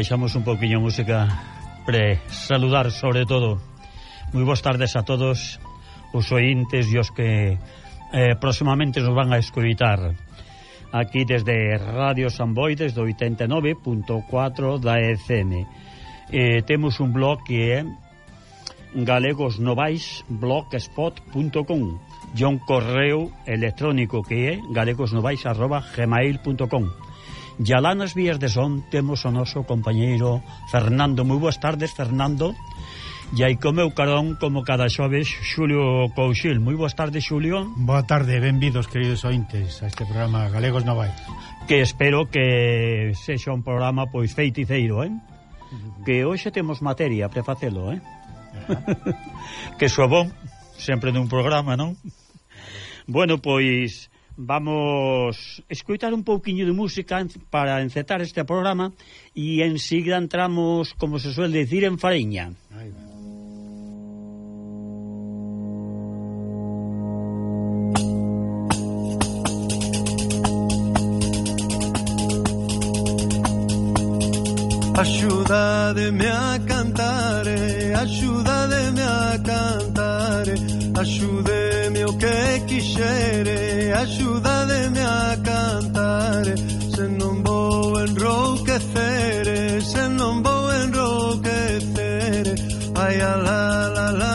baixamos un poquinho a música pre saludar sobre todo. Moi boas tardes a todos os ointes e os que eh, próximamente nos van a escoitar aquí desde Radio Samboy desde 89.4 da ECM eh, temos un blog que é galegosnovais.blogspot.com e un correo electrónico que é galegosnovais.gmail.com E alá nas vías de son temos o noso compañeiro Fernando. Moi boas tardes, Fernando. E aí co meu carón, como cada xoves, Xulio Couchil. Moi boas tardes, Xulio. Boa tarde, benvidos, queridos ointes, a este programa Galegos Novais. Que espero que sexa un programa pois feiticeiro, eh? Que hoxe temos materia para facelo, eh? que soa bon, sempre dun programa, non? Bueno, pois vamos escoitar un pouquiño de música para encetar este programa e enseguida entramos, como se suele decir, en fariña. Aí va. Axúdademe a cantar, axúdademe a cantar, que quixere Axudademe a cantar. Se non vou enrouquecer Se non vou enrouquecer Ai, a la, la, la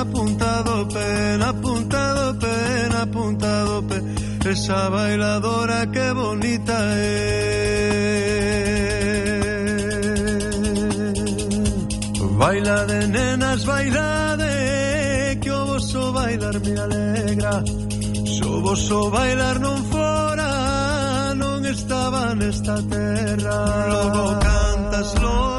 apuntado pena, apuntado pena, apuntado pe, Esa bailadora qué bonita es. Baila de nenas, baila de que o vosso bailar me alegra. so vosso bailar non fora, non estaba nesta terra. Logo cantas, logo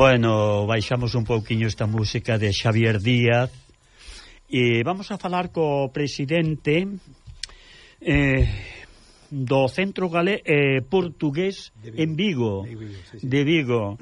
Bueno, baixamos un pouquiño esta música de Xavier Díaz. E vamos a falar co presidente. Eh, do Centro Galé eh, Portugués Vigo, en Vigo, de Vigo, sí, sí. de Vigo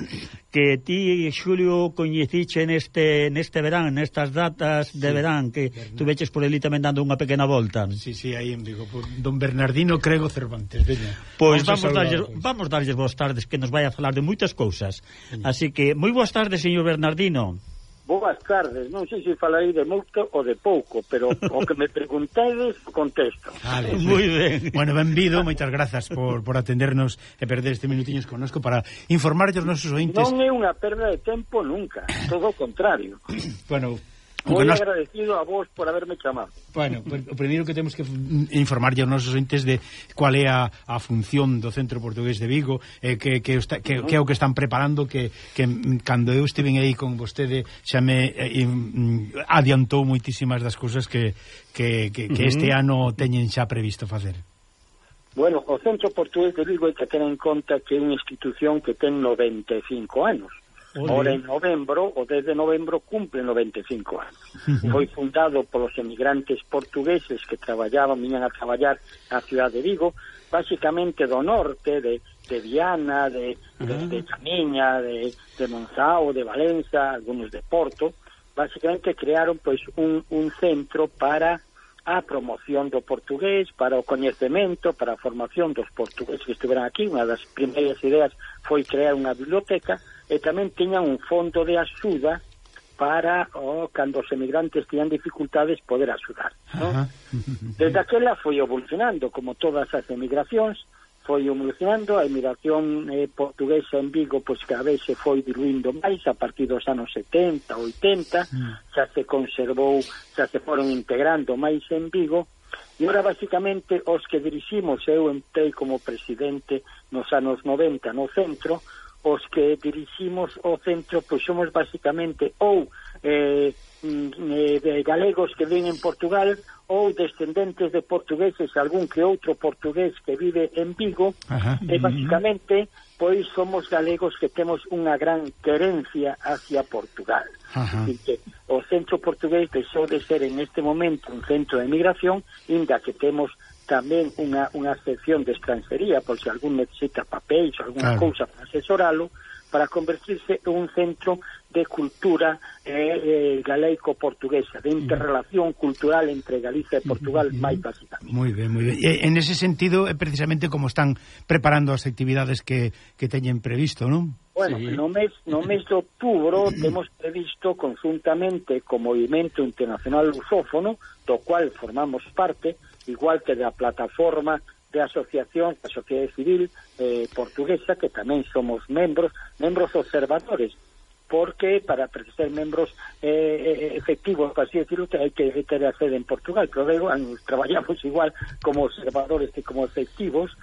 que ti, Xulio, coñeciche neste, neste verán, nestas datas de sí, verán, que tu veches por ali tamén dando unha pequena volta. Sí, sí, aí en Vigo, por don Bernardino Crego Cervantes, veña. Pois vamos, vamos, darlles, pois. pues. vamos darlles boas tardes, que nos vai a falar de moitas cousas. Sí. Así que, moi boas tardes, señor Bernardino. Boas tardes, non sei se falarei de moito ou de pouco, pero o que me preguntedes contesto. Vale, moi ben. Bueno, benvido, moitas grazas por, por atendernos e perder este minutiños connosco para informar aos nosos ointes. Non é unha perda de tempo nunca, todo o contrario. bueno, Moi nos... agradecido a vos por haberme chamado. Bueno, o primeiro que temos que informar aos nosos entes de cual é a, a función do Centro Portugués de Vigo, eh, que, que, está, que, que é o que están preparando, que, que cando eu estive aí con vostede xa me eh, adiantou moitísimas das cousas que, que, que, que este ano teñen xa previsto facer. Bueno, o Centro Portugués de Vigo hai que ten en conta que é unha institución que ten 95 anos. Ora en novembro, o 10 de novembro, cumple 95 anos. Foi fundado polos emigrantes portugueses que traballaban, viñan a traballar na cidade de Vigo, basicamente do norte, de, de Viana, de, de, de Chamiña, de, de Monzao, de Valenza, algunos de Porto, basicamente crearon pois un, un centro para a promoción do portugués, para o coñecemento, para a formación dos portugueses que estiveran aquí. Unha das primeiras ideas foi crear unha biblioteca e tamén tiñan un fondo de axuda para oh, cando os emigrantes tiñan dificultades poder axudar. ¿no? Ajá. Desde aquela foi evolucionando, como todas as emigracións, foi evolucionando, a emigración eh, portuguesa en Vigo pois cada vez se foi diluindo máis a partir dos anos 70, 80, xa se conservou, xa se foron integrando máis en Vigo, E ora, basicamente, os que diriximos, eu entrei como presidente nos anos 90 no centro, os que diriximos o centro pois somos basicamente ou eh, mm, eh, galegos que ven en Portugal ou descendentes de portugueses, algún que outro portugués que vive en Vigo, Ajá. e basicamente pois somos galegos que temos unha gran querencia hacia Portugal. Ajá. Así que o centro portugués deixou de ser en este momento un centro de migración, inda que temos tamén unha, unha sección de extranjería por se algún necesita papéis ou alguna claro. cousa para asesoralo, para convertirse en un centro de cultura eh, eh, galeico-portuguesa, de interrelación cultural entre Galicia e Portugal máis basicamente. Moi ben, moi ben. E, eh, en ese sentido, é precisamente como están preparando as actividades que, que teñen previsto, non? Bueno, sí. no, mes, no mes de outubro temos previsto conjuntamente co Movimento Internacional Lusófono, do cual formamos parte, igual que da plataforma de asociación, a sociedade civil eh, portuguesa, que tamén somos membros, membros observadores, porque para ser membros eh, eh efectivos, para así decirlo, hai que a sede en Portugal, pero luego traballamos igual como observadores que como efectivos.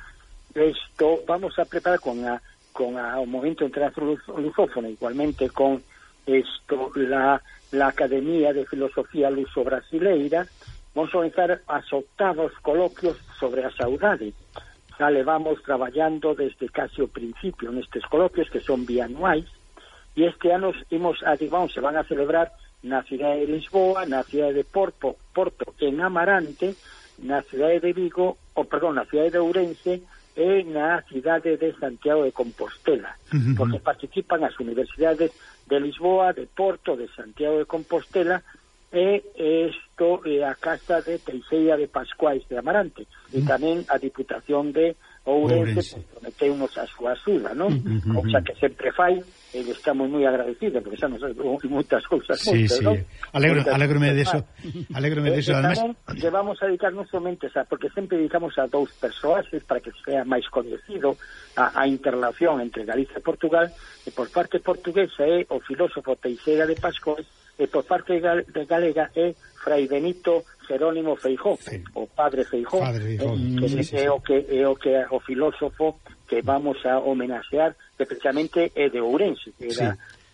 Esto vamos a preparar con a, con a, o Movimento Internacional Lusófono, igualmente con esto la, la Academia de Filosofía Luso Brasileira, Vamos organizar octavos coloquios sobre a saudade. Xa levamos traballando desde casi o principio nestes coloquios que son bianuais e este ano imos a, digamos, se van a celebrar na cidade de Lisboa, na cidade de Porto, Porto en Amarante, na cidade de Vigo, ou perdón, na cidade de Ourense e na cidade de Santiago de Compostela, uh -huh. porque participan as universidades de Lisboa, de Porto, de Santiago de Compostela e isto é a Casa de Teixeira de Pascuais de Amarante e tamén a Diputación de Ourense prometeu nos a súa axuda, non? Uh -huh. Cousa que sempre fai e estamos moi agradecidos porque xa nos moitas cousas sí, moitas, sí. non? Alegro, Alegrome deso, alégrome Alegrome de además. Levamos a dedicarnos somente, xa, porque sempre dedicamos a dous persoas para que sea máis coñecido a, a interrelación entre Galicia e Portugal e por parte portuguesa é o filósofo Teixeira de Pascuais e por parte de Galega é Fray Benito Jerónimo Feijó, sí. o padre Feijó, padre Feijó. Eh, que, sí, sí, é o que é o que é o filósofo que vamos a homenaxear, que precisamente é de Ourense, que sí.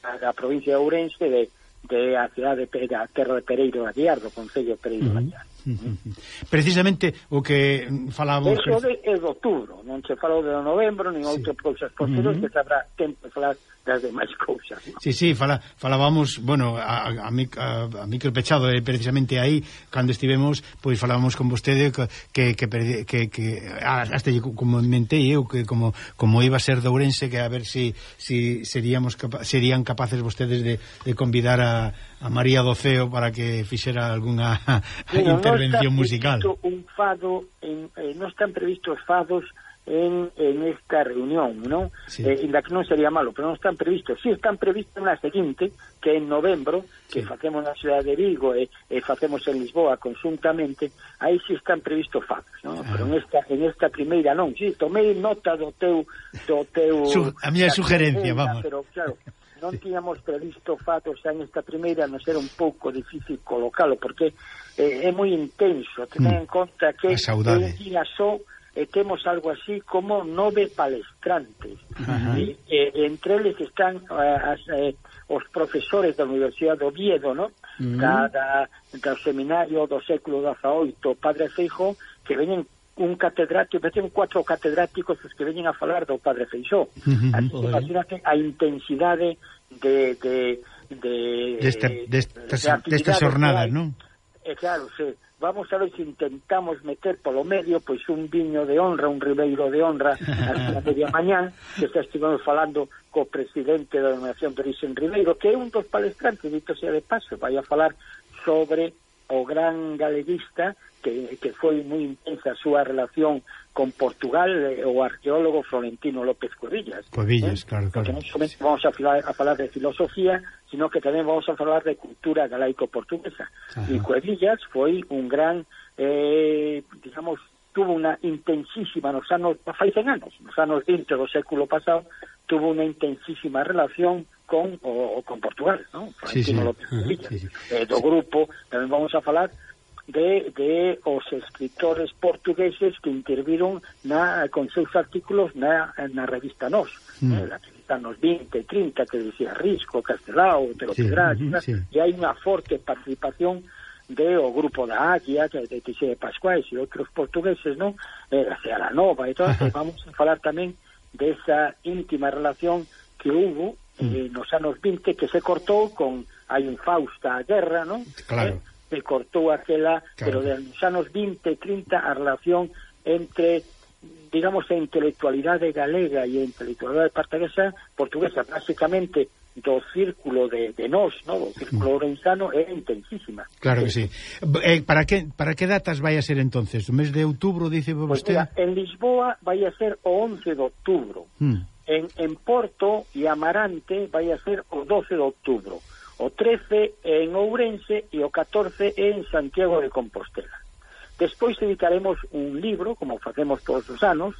da, da provincia de Ourense de, de a cidade de, da terra de Pereiro da do Concello de Pereiro. Uh -huh. Precisamente o que falábamos... Eso de, é de outubro, non se falou de novembro, nin sí. outras cousas posteriores, uh -huh. que sabrá tempo de falar das demais cousas. No? Sí, sí, fala, falábamos, bueno, a, a, a, a micro pechado, eh, precisamente aí, cando estivemos, pois falábamos con vostede que, que, que, que hasta como mentei eu, que como, como iba a ser de Ourense, que a ver si, si seríamos capa, serían capaces vostedes de, de convidar a, a María Doceo para que fixera alguna bueno, intervención no musical. Un fado, en, eh, non están previstos fados en, en esta reunión, non? Sí. Eh, inda que non sería malo, pero non están previstos. Si eh, eh, sí están previstos na seguinte, que en novembro, que sí. facemos na cidade de Vigo e, e facemos en Lisboa conjuntamente, aí si sí están previstos factos, non? Ah. Pero en esta, en esta primeira non. Si, sí, tomei nota do teu... Do teu Su, a miña sugerencia, vamos. Pero, claro, non tiñamos previsto fatos xa esta primeira, non era un pouco difícil colocalo, porque eh, é moi intenso, tenen mm. en conta que é un día só Eh, e temos algo así como nove palestrantes Ajá. e, e eh, entre eles están eh, as, eh, os profesores da Universidade do Oviedo no? Uh -huh. da, da, do seminario do século XVIII Padre Feijó que veñen un catedrático, meten cuatro catedráticos os que veñen a falar do Padre Feijó uh -huh. así que imagínate a intensidade de, de, de, de, este, de, estas, de, de estas jornadas, non? E claro, se vamos a ver se intentamos meter polo medio pois un viño de honra, un ribeiro de honra a media mañán, que xa estivemos falando co presidente da denominación de Orixen Ribeiro, que é un dos palestrantes, dito sea de paso, vai a falar sobre o gran galeguista que, que foi moi intensa a súa relación con Portugal eh, o arqueólogo Florentino López Cuevillas Cuevillas, eh? claro, claro. Porque non somente vamos a falar, a falar de filosofía, sino que tamén vamos a falar de cultura galaico-portuguesa. E Cuevillas foi un gran, eh, digamos, tuvo unha intensísima nos anos, fai 100 anos, nos anos 20 do século pasado, tuvo unha intensísima relación con o, con Portugal, ¿no? Sí, sí. López Cuevillas. Sí, sí. Eh, do grupo, tamén vamos a falar de, de os escritores portugueses que interviron na, con seus artículos na, na revista Nós, mm. eh, está nos 20, 30, que dicía Risco, Castelao, Teropedrax, sí, uh -huh, sí. e hai unha forte participación de o grupo da Águia, que de Tixe de Pascuais e outros portugueses, non? Eh, da Ceara Nova e todo, entón, vamos a falar tamén desa íntima relación que hubo eh, nos anos 20 que se cortou con hai un Fausta a guerra, non? Claro. Eh, se cortou aquela, claro. pero nos anos 20, 30 a relación entre digamos, a intelectualidade galega e a intelectualidade portuguesa, portuguesa básicamente, do círculo de, de nós, no? o círculo mm. ourensano é intensísima. Claro que sí. Eh, para que para que datas vai a ser entonces? O mes de outubro, dice pois vostede? Pues mira, en Lisboa vai a ser o 11 de outubro. Hmm. En, en Porto e Amarante vai a ser o 12 de outubro. O 13 en Ourense e o 14 en Santiago de Compostela. Despois dedicaremos un libro, como facemos todos os anos,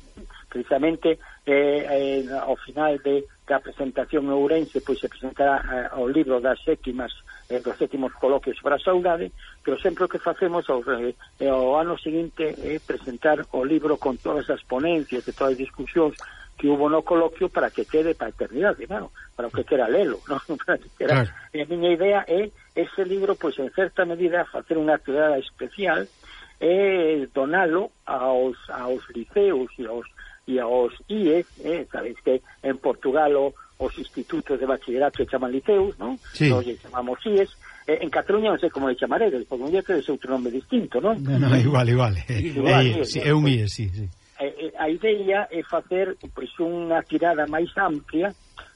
precisamente eh, eh, ao final de, da presentación en Ourense, pois se presentará eh, o libro das sétimas eh, dos sétimos coloquios sobre a saudade, pero sempre o que facemos ao, eh, ao ano seguinte é eh, presentar o libro con todas as ponencias e todas as discusións que hubo no coloquio para que quede para a eternidade, claro, para o que quera lelo, ¿no? para que quera... Claro. E a miña idea é ese libro, pois, en certa medida, facer unha actividade especial é donalo aos, aos liceos e aos, e aos IES, eh, sabes que en Portugal o, os institutos de bachillerato chaman liceus, non? Sí. Nos chamamos IES, eh, en Cataluña non sei como le chamaredes, porque un día que é outro nome distinto, non? No, no, igual, igual. igual é, sí, é un IES, sí, sí. Eh, eh, a idea é facer pois, unha tirada máis amplia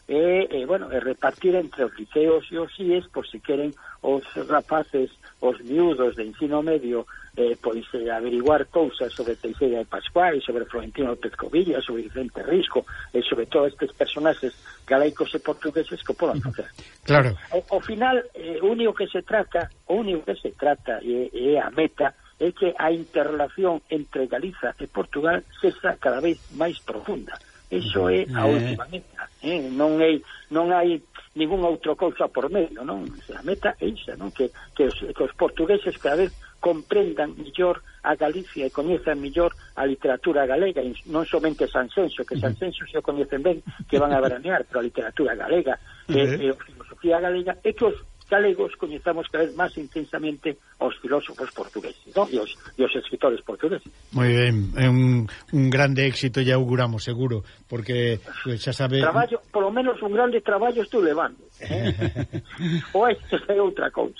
e, eh, bueno, e repartir entre os liceos e os IES por se si queren os rapaces, os miúdos de ensino medio eh, pois eh, averiguar cousas sobre Teixeira de Pascual, sobre Florentino López Covilla, sobre Vicente Risco, e sobre todos estes personaxes galaicos e portugueses que podan facer. Claro. Ao, ao final, eh, o único que se trata, o único que se trata e, e a meta é que a interrelación entre Galiza e Portugal sexa cada vez máis profunda. Iso é a eh. última meta, eh? non é non hai ningún outro cousa por medio, non? A meta é iso, non? Que, que, os, que os portugueses cada vez comprendan mellor a Galicia e coñezan mellor a literatura galega, non somente Sanxenxo, que Sanxenxo se o coñecen ben, que van a veranear, pero a literatura galega e, e a filosofía galega, e que os galegos coñezamos cada vez máis intensamente aos filósofos portugueses no? e, os, e os escritores portugueses. Moi ben, é un, un grande éxito e auguramos, seguro, porque xa sabe... Traballo, polo menos un grande traballo estou levando. Eh? o isto é outra cousa.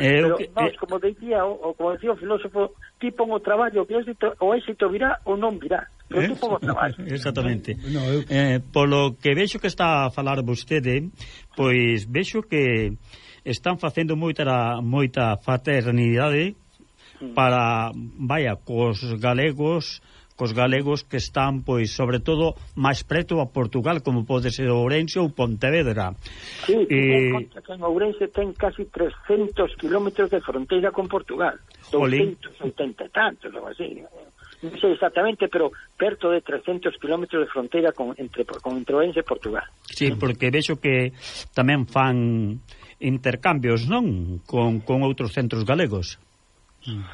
Eh, Pero, que, nós, eh- como dicía, o, o, como dicía o filósofo, ti pon o traballo, que o éxito, o éxito virá ou non virá. Pero eh? traballo. Exactamente. No, eu... eh, polo que vexo que está a falar vostede, pois vexo que están facendo moita moita fraternidade mm. para, vaya, cos galegos cos galegos que están, pois, sobre todo, máis preto a Portugal, como pode ser Ourense ou Pontevedra. Sí, e... Eh, conta que en Ourense ten casi 300 kilómetros de fronteira con Portugal. 280 e tantos, ou así. Non sei exactamente, pero perto de 300 kilómetros de fronteira con, entre, con entre Ourense e Portugal. Sí, porque vexo que tamén fan intercambios, non? Con, con outros centros galegos.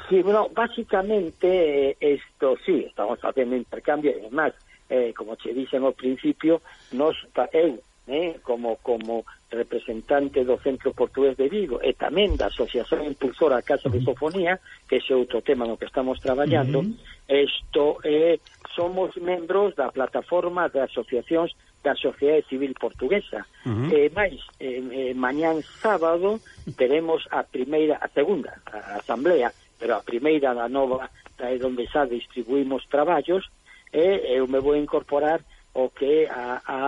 Sí, bueno, básicamente eh, esto, sí, estamos facendo intercambios, e máis, eh, como che dixen ao principio, nos, eu, eh, como, como representante do Centro Portugués de Vigo e tamén da Asociación Impulsora Casa de Sofonía, que é outro tema no que estamos traballando, isto uh -huh. Esto, eh, somos membros da plataforma de asociacións da sociedade civil portuguesa. Uh -huh. E eh, máis, eh, mañán sábado teremos a primeira, a segunda, a asamblea, pero a primeira da nova, é onde xa distribuímos traballos, e eh, eu me vou incorporar o que a, a,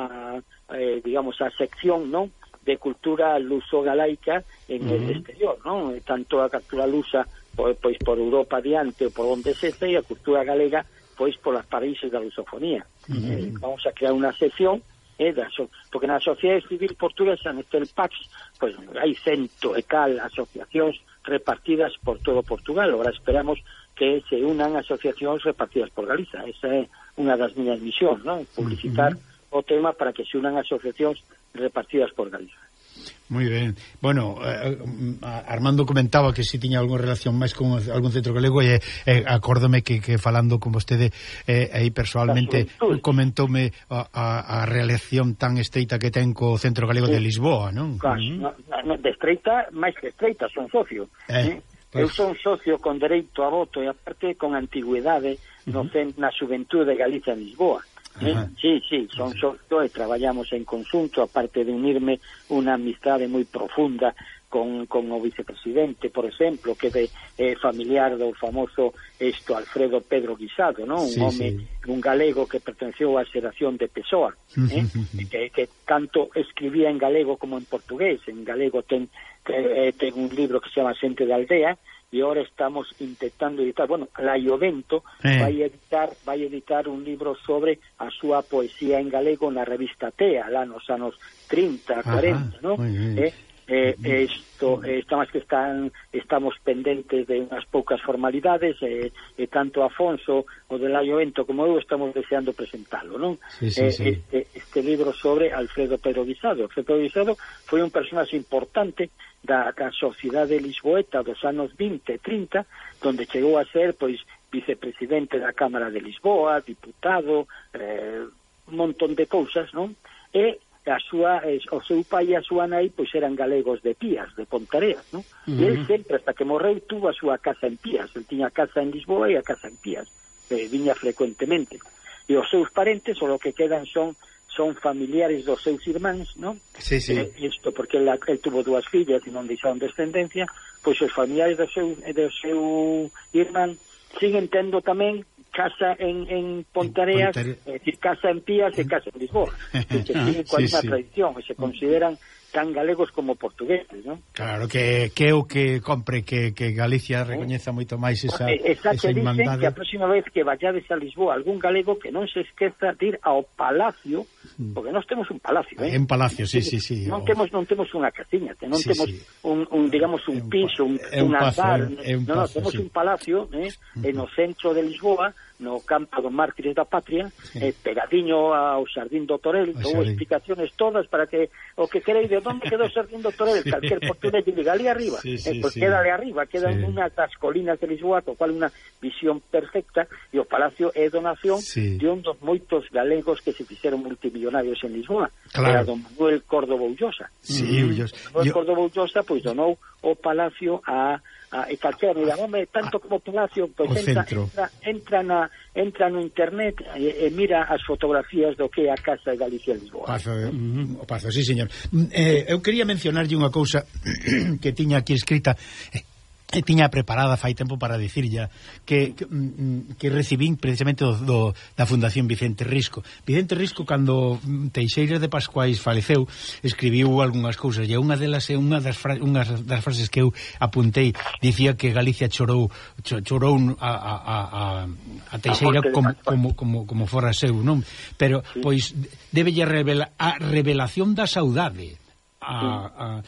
a, a digamos, a sección, non? de cultura luso-galaica en uh -huh. el exterior, non? Tanto a cultura lusa pois por Europa adiante ou por onde se e a cultura galega pois polas paraíso da lusofonía. Uh -huh. eh, vamos a crear unha sección eh, da so porque na sociedade civil portuguesa neste PAX, pois hai cento e cal asociacións repartidas por todo Portugal. Ora esperamos que se unan asociacións repartidas por Galiza. Esa é unha das miñas misións, non? Publicitar uh -huh. o tema para que se unan asociacións repartidas por Galiza. Moi ben. Bueno, eh, eh, Armando comentaba que si tiña algunha relación máis con algún centro galego e eh, acórdome que, que falando con vostede eh, aí persoalmente comentoume a, a, a relación tan estreita que ten co centro galego sí. de Lisboa, non? Claro, mm. no, no, de estreita, máis que estreita, son socio. Eh, eh? Pues... Eu son socio con dereito a voto e aparte con antigüedade no, uh -huh. no, na xuventude de Galicia en Lisboa. Eh? Sí, sí, son socio e eh, traballamos en conjunto, aparte de unirme unha amistade moi profunda con, con o vicepresidente, por exemplo, que é eh, familiar do famoso esto Alfredo Pedro Guisado, non? Sí, un home, sí. un galego que pertenceu á xeración de Pessoa, eh? que, que tanto escribía en galego como en portugués. En galego ten, eh, eh ten un libro que se chama Xente da Aldea, y ahora estamos intentando editar, bueno, la Iovento eh. vai editar vai editar un libro sobre a súa poesía en galego na revista TEA, lá nos anos 30, 40, ¿no? Eh, eh, esto, eh, estamos que están estamos pendentes de unhas poucas formalidades e eh, eh, tanto Afonso o de la Iovento como eu estamos deseando presentalo, non? Sí, sí, eh, sí. Este, este libro sobre Alfredo Pedro Guisado. Alfredo Guisado foi un personaxe importante da, da sociedade lisboeta dos anos 20 e 30, donde chegou a ser pois vicepresidente da Cámara de Lisboa, diputado, eh, un montón de cousas, non? E a súa, o seu pai e a súa nai pois eran galegos de Pías, de Pontareas, non? Uh -huh. E el sempre, hasta que morreu, tuvo a súa casa en Pías. El tiña casa en Lisboa e a casa en Pías. Eh, viña frecuentemente. E os seus parentes, o lo que quedan son son familiares dos seus irmáns, non? Sí, sí. Eh, isto porque el tuvo dúas fillas e non deixaron descendencia, pois os familiares do seu, do seu irmán siguen tendo tamén casa en, en Pontareas, Pontare... é dicir, casa en Pías e casa en Lisboa. Que siguen coa sí, sí. tradición e se consideran tan galegos como portugueses, non? Claro, que, que o que compre que, que Galicia recoñeza moito máis esa, esa esa irmandade. que a próxima vez que vayades a Lisboa algún galego que non se esqueza de ir ao Palacio Mm. porque nós temos un palacio, eh? En palacio, sí, sí, sí. Non temos non temos unha casiña, non sí, temos sí. Un, un digamos un piso, un, un, un pazo, andar, un, no, no, temos sí. un palacio, eh, en o centro de Lisboa no campo dos mártires da patria, sí. eh, pegadiño ao Xardín do Torel, dou explicaciones todas para que o que quereis de onde quedou o Xardín do Torel, sí. calquer portugués de diga ali arriba, sí, sí, eh, pois pues sí. ali arriba, queda sí. unha das colinas de Lisboa, co cual unha visión perfecta, e o Palacio é donación sí. de un dos moitos galegos que se fixeron multimillonarios en Lisboa, claro. era don Manuel Córdoba Ullosa. Sí, mm. Ullosa. Manuel Yo... Córdoba Ullosa, pois donou o Palacio a a, e calquera mira, home, tanto como Palacio, pois entra, entra, entra, na, entra no internet e, e mira as fotografías do que é a Casa de Galicia Lisboa. Pazo, eh, mm, o Pazo, sí, señor. Mm, eh, eu quería mencionarlle unha cousa que tiña aquí escrita, eh, e tiña preparada fai tempo para dicirlla que, que, mm, mm, que recibín precisamente do, do, da Fundación Vicente Risco. Vicente Risco cando mm, Teixeira de Pascuais faleceu escribiu algunhas cousas e unha delas é unha das, fra, unha das frases que eu apuntei. Dicía que Galicia chorou chorou a, a, a, a Teixeira como, como, como, como fora seu non? pero pois debelle revela, a revelación da saudade a, a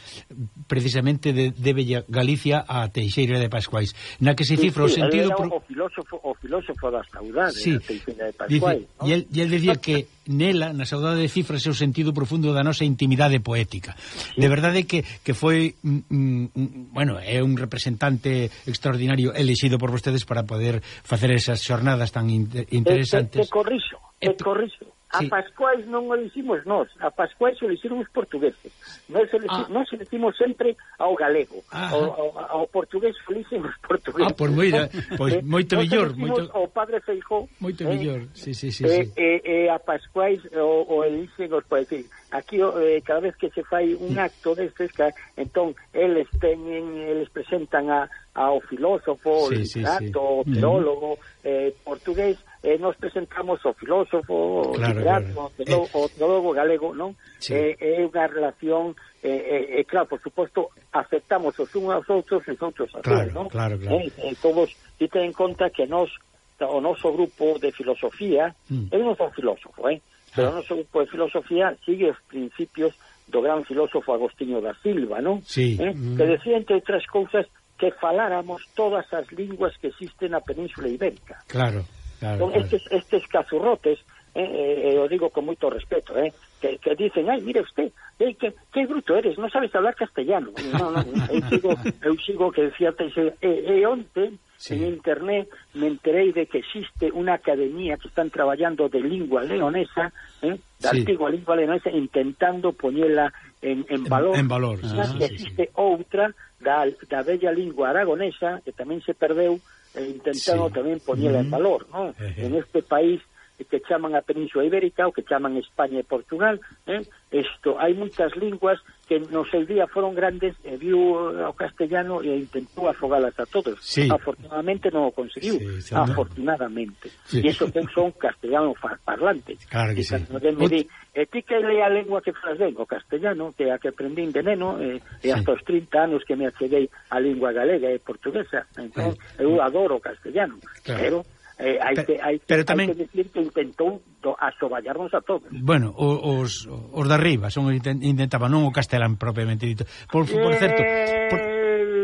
precisamente de, debe Galicia a Teixeira de Pascuais. Na que se cifra sí, sí, o sentido pro... o filósofo o filósofo da saudade sí, Teixeira de Pascuais dice, ¿no? e, el, e el decía que nela, na saudade de cifras é o sentido profundo da nosa intimidade poética. Sí. de verdade que, que foi mm, mm, mm bueno, é un representante extraordinario elixido por vostedes para poder facer esas xornadas tan inter, interesantes te, te, te corrixo, te corrixo. A sí. Pascuais non o dicimos nós, a Pascuais o dicimos os portugueses. Nós o ah. nós o dicimos sempre ao galego, ao, ao, ao portugués o dicimos os portugueses. Ah, por moi, pois eh, moito mellor, moito o padre Feijó. Moito eh, mellor. Sí, sí, sí, eh, sí. Eh, eh, a Pascuais o, o dicen os poetas. Aquí eh, cada vez que se fai un acto destes, que, entón eles teñen, eles presentan a ao filósofo, sí, sí, sí. ao teólogo mm. eh, portugués eh, nos presentamos o filósofo, claro, o literato, claro. Eh. o teólogo galego, non? Sí. Eh, eh, é unha relación eh, eh, eh, claro, por suposto, aceptamos os uns aos outros e os outros a claro, non? Claro, claro. Eh, eh, todos, e ten en conta que nos o noso grupo de filosofía, mm. eu non son filósofo, eh? pero ah. o noso grupo de filosofía sigue os principios do gran filósofo Agostinho da Silva, non? Sí. Eh? Mm. Que decía, entre outras cousas, que faláramos todas as linguas que existen na Península Ibérica. Claro claro, con claro. estes estes cazurrotes eh, eh, eh, o digo con moito respeto, eh, que, que dicen, ai, mire usted, eh, que, que bruto eres, non sabes hablar castellano. No, no, eu, sigo, eu sigo que decía, e, e eh, eh, onte, sí. en internet, me enterei de que existe unha academia que están traballando de lingua leonesa, eh, da sí. antigua lingua leonesa, intentando poñela en, en valor. En, en valor. Ah, sí, existe sí. outra da, da bella lingua aragonesa, que tamén se perdeu, E intentando también poner uh en valor, ¿no? En este país que chaman a Península Ibérica, o que chaman España e Portugal, eh? Isto, hai moitas linguas que no seu día foron grandes, e viu o castellano e intentou afogalas a todos. Sí. Afortunadamente non o conseguiu, sí, afortunadamente. Sí. E iso que son castellano parlante. Claro que e sí. Me di, e ti que lea a lengua que faz ben, o castellano, que a que aprendín de neno, e, sí. hasta os 30 anos que me acheguei a lingua galega e portuguesa. Entón, eh. eu adoro o castellano, claro. pero Eh, hai pero, que, hai, pero tamén... hai que decir que intentou do, asoballarnos a todos. Bueno, os, os de arriba son, intentaban non o castelán propiamente dito. Por, por certo, por,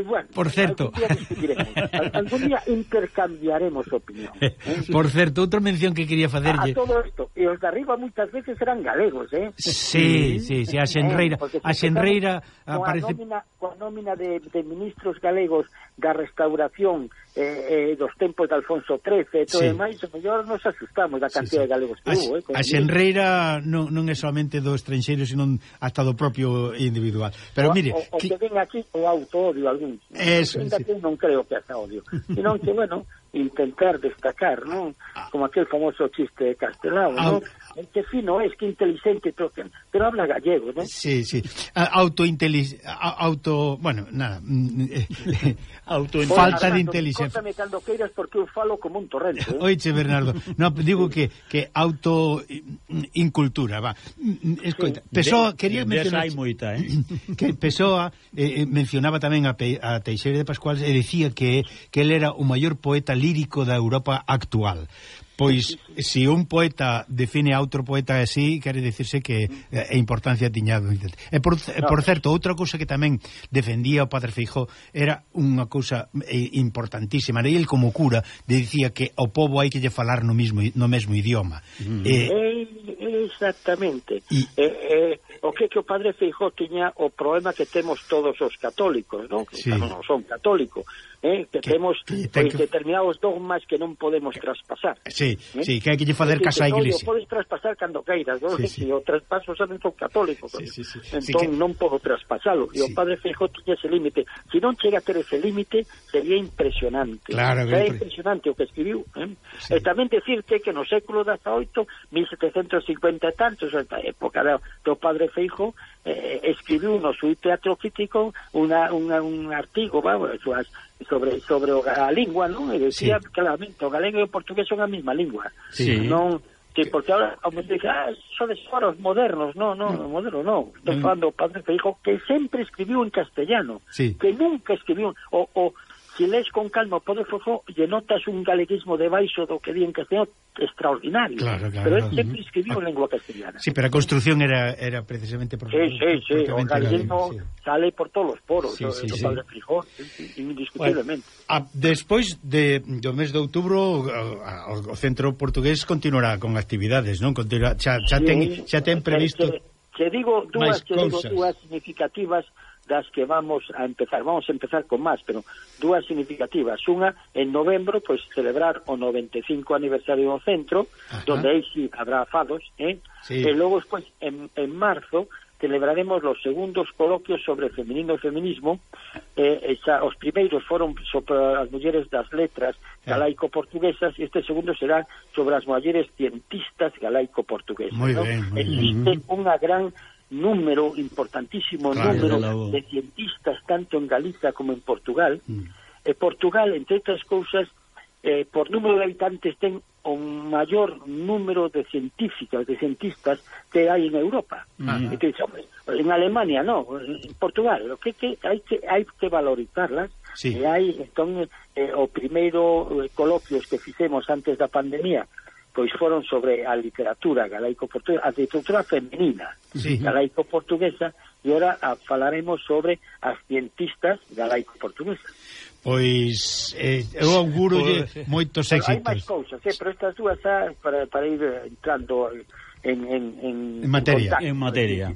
eh, bueno, Por certo. Algún día, algún día intercambiaremos opinión. Eh? Por certo, outra mención que quería facerlle. A, todo isto, e os de arriba moitas veces eran galegos, eh? Sí, sí, sí, a ¿Eh? Xenreira, eh, a Xenreira aparece nómina, coa nómina de, de ministros galegos da restauración eh, eh, dos tempos de Alfonso XIII e todo sí. demais, o mellor nos asustamos da cantidad sí, sí. de galegos que hubo, eh? A Xenreira non, non é solamente do estranxeiro, sino hasta do propio individual. Pero o, mire, o, o que, que ven aquí o autor algún Eso, Ainda sí. que non creo que haxa odio. Sino que, bueno, intentar destacar, non? Ah. Como aquel famoso chiste de Castelao, non? El que fino es, que inteligente toquen, pero habla gallego, ¿no? Sí, sí. Autointelig... Auto... Bueno, nada. Mm, eh, auto... Oye, Falta Armando, de inteligencia. Cóntame cando queiras porque eu falo como un torrente. ¿eh? Oiche, Bernardo. No, digo que, que auto... Mm, incultura, va. Escoita, sí. Pessoa, quería de mencionar... hai moita, eh? Que Pessoa eh, eh mencionaba tamén a, Pe... a Teixeira de Pascual e eh, dicía que, que él era o maior poeta lírico lírico da Europa actual. Pois, se un poeta define a outro poeta así, quere dicirse que eh, a importancia tiña. E por, por certo, outra cousa que tamén defendía o padre Feijó era unha cousa eh, importantísima. E el como cura dicía que o povo hai que lle falar no mismo no mesmo idioma. Mm. Eh, exactamente. Y, Eh, eh, o que que o padre Feijó tiña o problema que temos todos os católicos, non? Sí. Non son católicos eh, que, que temos que, pois, que... determinados dogmas que non podemos traspasar. Sí, eh? sí, que hai que lle facer caso á Iglesia. Non podes traspasar cando queiras, non? Sí, sí. o traspaso saben son católico, sí, sí, sí. entón sí, que... non podo traspasalo. E sí. o padre Feijó tiña ese límite. Si non chega a ter ese límite, sería impresionante. Claro, que impresionante o que escribiu. Eh? Sí. E tamén decirte que no século XVIII, 1750 e tantos, a época do padre Feijó, eh, eh escribiu no seu teatro crítico una, una, un artigo vamos, suas, sobre sobre a lingua, non? E decía sí. claramente, o galego e o portugués son a mesma lingua. Sí. Non que porque ahora como dice, ah, son foros modernos, no, no, no moderno no. Estou mm. falando padre que dijo que sempre escribiu en castellano, sí. que nunca escribiu o, o se lees con calma o Poder Fofó, lle notas un galeguismo debaixo do que di en castellano extraordinario. Claro, claro, pero ele sempre escribiu en ah. lengua castellana. Sí, pero a construción era, era precisamente... Por, sí, sí, sí, o galeguismo sí. sale por todos os poros, sí, sí, do, sí. padre Frijó, indiscutiblemente. Bueno, a, despois de, do mes de outubro, a, a, o Centro Portugués continuará con actividades, non? Continua, xa, xa, ten, xa ten previsto... Que, che digo dúas, que digo dúas significativas das que vamos a empezar. Vamos a empezar con máis, pero dúas significativas. Unha, en novembro, pois celebrar o 95 aniversario do centro, Ajá. donde aí sí habrá fados, eh? Sí. E logo, pois, en, en marzo, celebraremos los segundos coloquios sobre feminino e feminismo. Eh, esa, os primeiros foron sobre as mulleres das letras eh. galaico-portuguesas e este segundo será sobre as mulleres cientistas galaico-portuguesas. ¿no? Bien, Existe unha gran número, importantísimo claro, número de cientistas tanto en Galiza como en Portugal. Mm. E Portugal, entre outras cousas, eh, por número de habitantes ten o maior número de científicas, de cientistas que hai en Europa. Mm. Te Entón, hombre, en Alemania, no, en Portugal, o que, que hai que hai que valorizarlas. Sí. Eh, e hai entón eh, o primeiro eh, coloquios que fixemos antes da pandemia pois foron sobre a literatura galaico-portuguesa, a literatura femenina sí. galaico-portuguesa, e ora a, falaremos sobre as cientistas galaico-portuguesas. Pois eh, eu auguro pois... Eh, moitos éxitos. Hai máis cousas, eh, pero estas dúas xa para, para ir eh, entrando en, en, en, en materia. Contacto, en materia.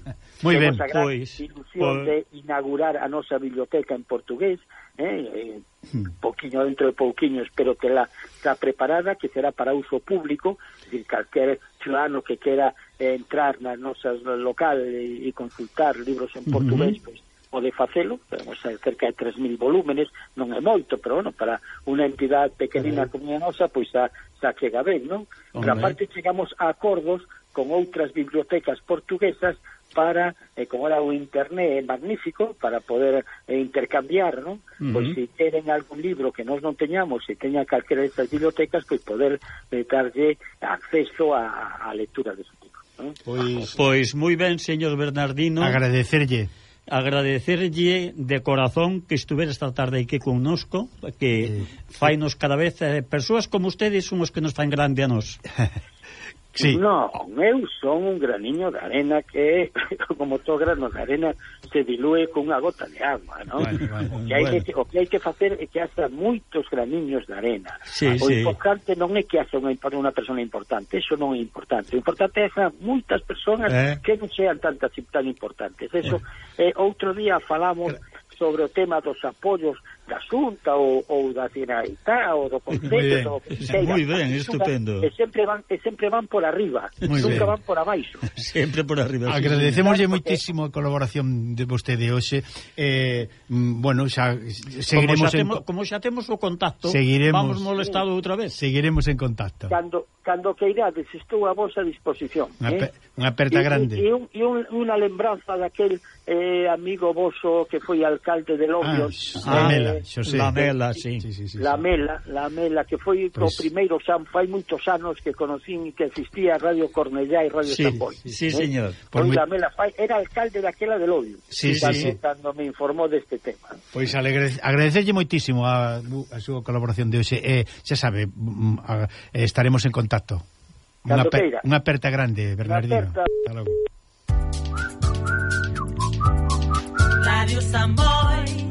Moi ben, pois... Temos a gran pois, ilusión pois... de inaugurar a nosa biblioteca en portugués, eh, eh mm. poquinho dentro de pouquiño espero que la está preparada, que será para uso público, decir, calquer ciudadano que quera eh, entrar nas nosas local e, e consultar libros en portugués, pois pode facelo, temos cerca de 3.000 volúmenes, non é moito, pero bueno, para unha entidade pequenina como a nosa, pois xa, xa chega ben, non? Pero aparte chegamos a acordos con outras bibliotecas portuguesas para, eh, como era o internet, é magnífico para poder eh, intercambiar, non? Uh -huh. Pois se queren algún libro que nós non teñamos, se teña calquera destas bibliotecas, pois poder eh, darlle acceso a, a lectura de tipo, non? Pois, pois moi ben, señor Bernardino. Agradecerlle agradecerlle de corazón que estuvera esta tarde aquí connosco, que sí. fainos cada vez eh, persoas como ustedes son os que nos fan grande a nós. Sí. Non, eu son un graniño de arena que, como todo grano de arena, se dilúe cunha gota de agua, non? Vale, vale, o, que hai bueno. que, o que hai que facer é que haxa moitos graniños de arena. Sí, o sí. importante non é que haxa unha, unha persona importante, eso non é importante. O importante é que moitas persoas eh. que non sean tantas tan importantes. Eso, eh. eh outro día falamos sobre o tema dos apoios da Xunta ou, ou da Generalitat ou do Concello ou Moi ben, estupendo. E sempre van e sempre van por arriba, Muy nunca ben. van por abaixo. Sempre por arriba. Agradecémoslle moitísimo a colaboración de vostede hoxe. Eh, mm, bueno, xa seguiremos como xa, temos, en, como xa temos o contacto, seguiremos, vamos molestado sí. outra vez. Seguiremos en contacto. Cando cando queirades, estou a vosa disposición. Unha, eh? unha aperta e, grande. E, un, e un, unha lembranza daquel eh, amigo voso que foi alcalde de Lobios. Ah, eh, Mela. Xosé, Xosé. Lamela, sí. Sí, sí, sí, La Mella que foi pues... o primeiro san fai moitos anos que conocín que existía Radio Cornellá e Radio sí, Samboy. Sí, sí, señor. Por pois la mela fai, era alcalde daquela de Loio, sí, sí, cando, sí. cando me informou deste tema. Pois alegre, agradecerlle moitísimo a, a súa colaboración de hoxe. Eh, xa sabe, mm, a, eh, estaremos en contacto. Unha, per, unha aperta grande, Bernardino. Aperta... Hasta logo. Radio Samboy